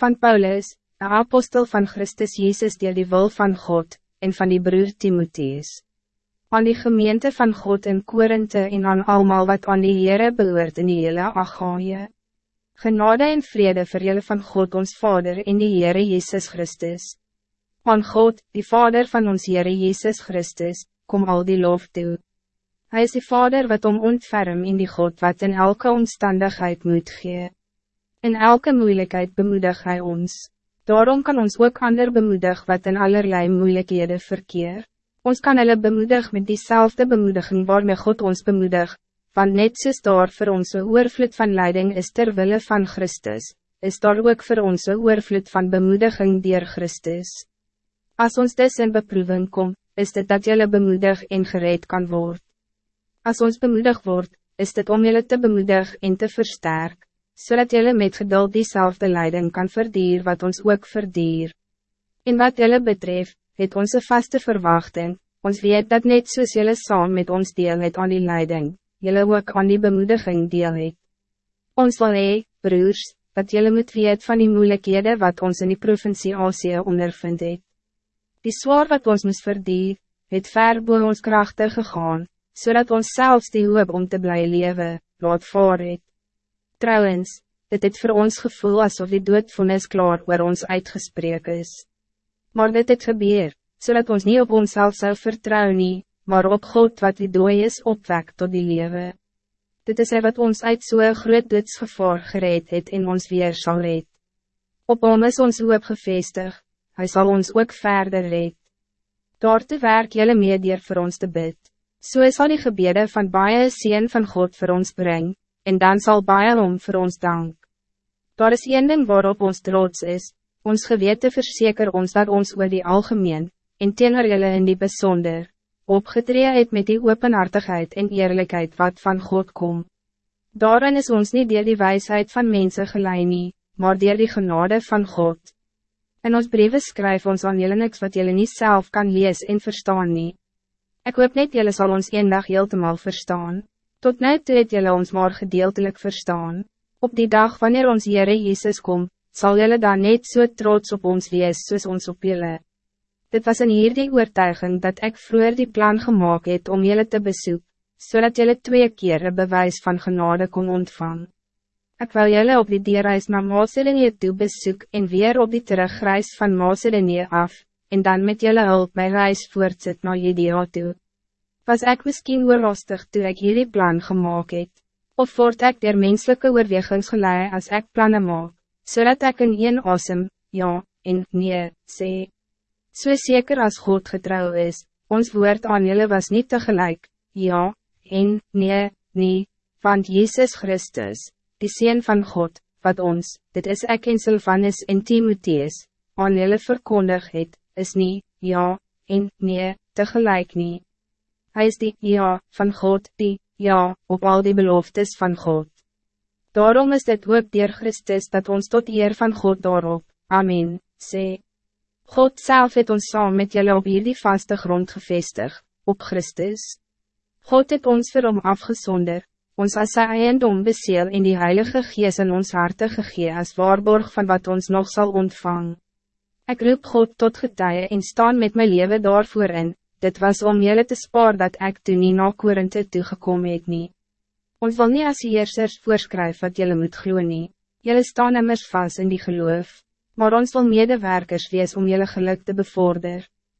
Van Paulus, de apostel van Christus Jezus die die wil van God, en van die broer Timotheus. Aan die gemeente van God in Korinthe en aan almal wat aan die Heere behoort in die hele Achaie. Genade en vrede vir julle van God ons Vader en die Heere Jezus Christus. Aan God, die Vader van ons Heere Jezus Christus, kom al die lof toe. Hij is de Vader wat om ontferm in die God wat in elke omstandigheid moet gee. In elke moeilijkheid bemoedig hij ons. Daarom kan ons ook ander bemoedig wat in allerlei moeilijkheden verkeer. Ons kan hulle bemoedig met diezelfde bemoediging waarmee God ons bemoedig, want net soos daar vir ons een oorvloed van leiding is terwille van Christus, is daar ook voor ons een oorvloed van bemoediging dier Christus. Als ons dus in beproeving komt, is dit dat jullie bemoedig en gereed kan worden. Als ons bemoedig wordt, is het om jullie te bemoedig en te versterken, zodat jullie met geduld diezelfde leiding kan verdier wat ons ook verdier. In wat jullie betreft, het onze vaste verwachting, ons weet dat net soos jullie saam met ons deel het aan die leiding, jullie ook aan die bemoediging deel het. Ons wil hee, broers, dat jullie moet weet van die moeilijkheden wat ons in die provincie Asie ondervind het. Die zwaar wat ons moest verdier, het ver boven ons krachtig gegaan, zodat ons zelfs die hoop om te blijven leven, laat voor het. Trouwens, dit het voor ons gevoel alsof die doodvonnis klaar waar ons uitgesprek is. Maar dit het gebeur, zodat ons niet op onszelf zou vertrouwen, nie, maar op God wat die dooi is opwekt tot die leven. Dit is hy wat ons uit zo'n so groot doodsgevaar gereed het en ons weer zal red. Op hom is ons hoop gevestig, hij zal ons ook verder red. Daartoe werk jylle mee dier vir ons te bid. So is al die gebede van baie sien van God voor ons brengen, en dan zal baie om voor ons dank. Daar is een ding waarop ons trots is, ons gewete verzeker ons dat ons oor die algemeen, en teenoor julle in die bijzonder, opgetree het met die openhartigheid en eerlijkheid wat van God kom. Daarin is ons niet deel die wijsheid van mensen geleid nie, maar deel die genade van God. En ons brieven skryf ons aan julle niks wat julle niet zelf kan lees en verstaan nie. Ik hoop net jullie zal ons een dag heeltemal verstaan. Tot nu toe het jullie ons maar gedeeltelijk verstaan. Op die dag wanneer ons Heere Jezus komt, zal jullie dan net zo so trots op ons wees soos ons op jullie. Dit was een hierdie oortuiging dat ik vroeger die plan gemaakt het om jullie te bezoeken, zodat jullie twee keer een bewijs van genade kon ontvangen. Ik wil jullie op die dierreis naar Macedonië toe bezoek en weer op die terugreis van Macedonië af, en dan met jullie hulp mijn reis voortzet naar Judea toe. Was ik misschien oorlostig toe ik jullie plan gemaakt het? Of word ik der menselijke oorwegings geleid als ik plannen maak, zodat ik in een asem, ja, en nee, sê. So zeker als God getrouw is, ons woord aan jullie was niet tegelijk, ja, en nee, nee, want Jezus Christus, die Seen van God, wat ons, dit is ek en Sylvanus en Timotheus, aan jullie verkondig het, is niet, ja, en nee, tegelijk niet. Hij is die ja van God, die ja op al die beloftes van God. Daarom is dit hoop dier Christus dat ons tot eer van God daarop, Amen, sê. God zelf het ons saam met jullie op hierdie vaste grond gevestig, op Christus. God het ons vir hom afgezonder, ons as sy eiendom beseel in die Heilige Gees in ons harte gegee as waarborg van wat ons nog zal ontvangen. Ik roep God tot getuie en staan met mijn leven daarvoor in, dit was om jullie te spaar dat ik toen niet naar Korinthe toegekomen het nie. Ons wil niet als heersers voorschrijven wat jullie moet gloeien nie, jullie staan immers vast in die geloof, maar ons wil medewerkers wees om jullie geluk te bevorderen.